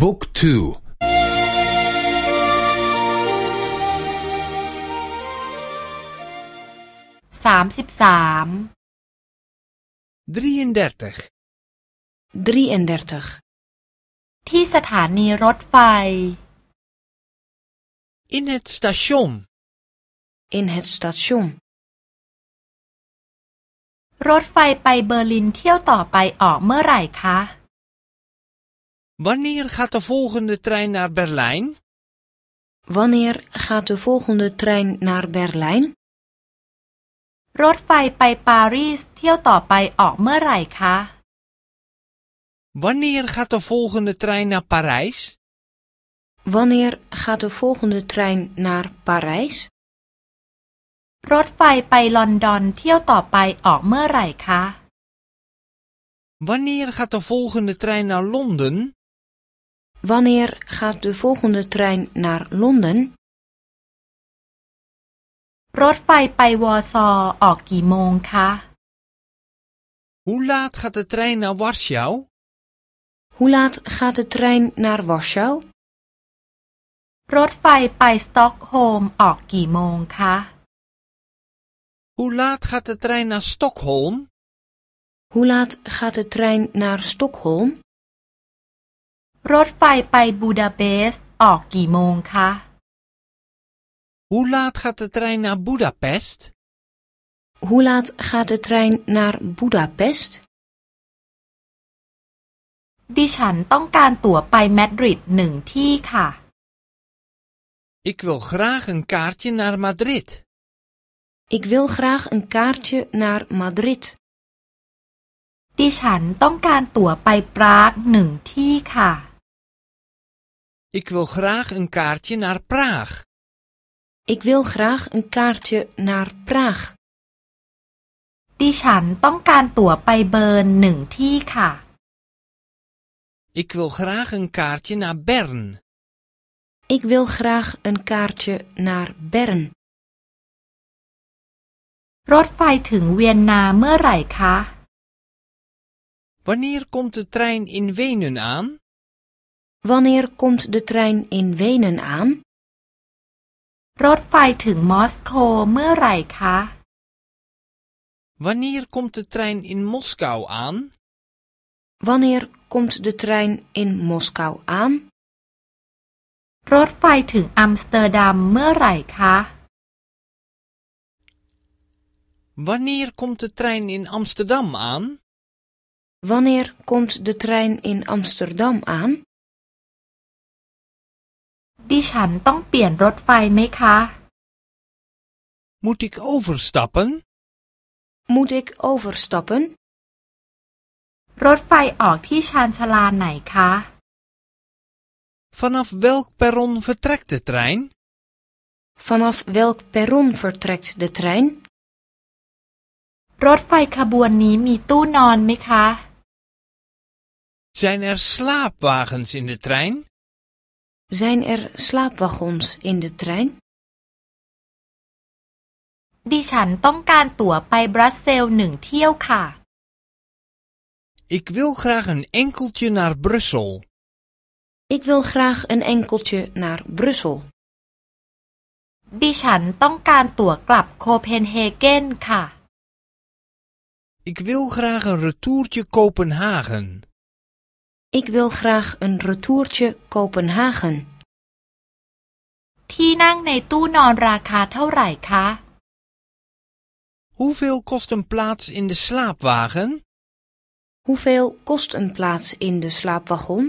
บุ๊กทูสามสิบสาม 33. 33. ที่สถานีรถไฟ In het station. In het station. รถไฟไปเบอร์ลินเที่ยวต่อไปออกเมื่อไหร่คะ Wanneer gaat de volgende trein naar Berlijn? Wanneer gaat de volgende trein naar Berlijn? รถไฟไปปารีสเที่ยวต่อไปออกเมื่อไหร่คะ Wanneer gaat de volgende trein naar Parijs? Wanneer gaat de volgende trein naar Parijs? รถไฟไปลอนดอนเที่ยวต่อไปออกเมื่อไหร่คะ Wanneer gaat de volgende trein naar Londen? Wanneer gaat de volgende trein naar Londen? รถไฟไปวอร์ซอออกกี่โมงคะ Hoe laat gaat de trein naar Warschau? Hoe laat gaat de trein naar Warschau? รถไฟไปสต็อกโฮล์มออกกี่โมงคะ Hoe laat gaat de trein naar Stockholm? Hoe laat gaat de trein naar Stockholm? รถไฟไปบูดาเปสต์ออกกี่โมงคะ Hoe laat gaat de trein naar Budapest? Hoe laat gaat de trein naar Budapest? ดิฉันต้องการตั๋วไปมาดริดหนึ่งที่ค่ะ Ik wil graag een kaartje naar Madrid. Ik wil graag een kaartje naar Madrid. ดิฉันต้องการตั๋วไปปรากหนึ่งที่ค่ะ Ik wil graag een kaartje naar Praag. Ik wil graag een kaartje naar Praag. ดิฉันต้องการตั๋วไปเบิร์นหนึ่งที่ค่ะ Ik wil graag een kaartje naar Bern. Ik wil graag een kaartje naar Bern. รถไฟถึงเวียนนาเมื่อไหร่คะ Wanneer komt de trein in Wenen aan? Wanneer komt de trein in Wenen aan? รถไฟถึงมอสโกเมื่อไหร่คะ Wanneer komt de trein in Moskou aan? Wanneer komt de trein in Moskou aan? รถไฟถึงอัมสเตอร์ดัมเมื่อไหร่คะ Wanneer komt de trein in Amsterdam aan? Wanneer komt de trein in Amsterdam aan? ดิฉันต้องเปลี่ยนรถไฟไหมคะ Moet ik overstappen? Moet ik overstappen? รถไฟออกที่ชานชาลาไหนคะ Vanaf welk perron vertrekt de trein? Vanaf welk perron vertrekt de trein? รถไฟขบวนนี้มีตู้นอนไหมคะ Zijn er slaapwagens in de trein? Zijn er slaapwagons in de trein? ดิฉันต้องการตั๋วไปบรัสเซลหนึ่งเที่ยวค่ะ Ik wil graag een enkeltje naar Brussel. Ik wil graag een enkeltje naar Brussel. ดิฉันต้องการตั๋วกลับโคเปนเฮเกนค่ะ Ik wil graag een retourtje Kopenhagen. Ik wil graag een retourtje Kopenhagen. ที่นั่งในตู้นอนราคาเท่าไหร่คะ Hoeveel kost een plaats in de slaapwagen? Hoeveel kost een plaats in de slaapwagon?